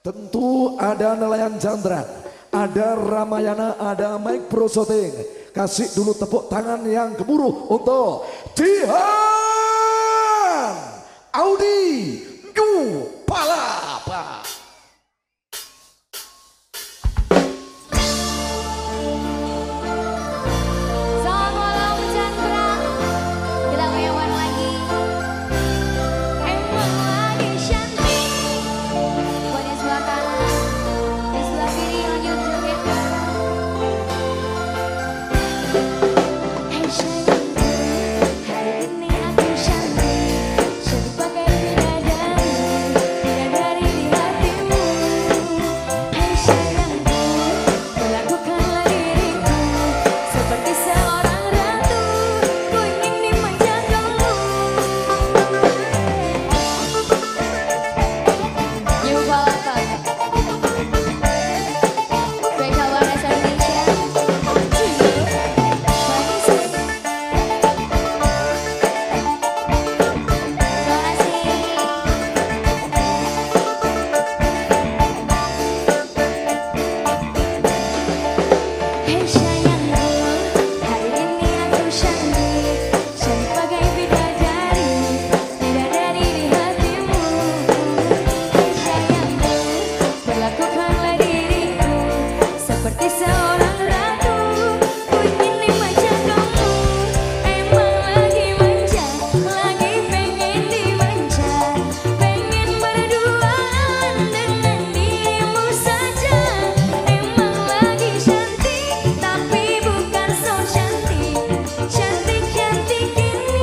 Tentu ada nelayan Chandra, ada Ramayana, ada Mike Pro Kasih dulu tepuk tangan yang keburu untuk Jihan Audi Gupala. lakukanlah diriku seperti seorang ratu. Ku ingin dimanja kamu emang lagi manja lagi pengen dimanja. Pengen berduaan dengan dirimu saja. Emang lagi cantik tapi bukan so cantik. Cantik cantik ini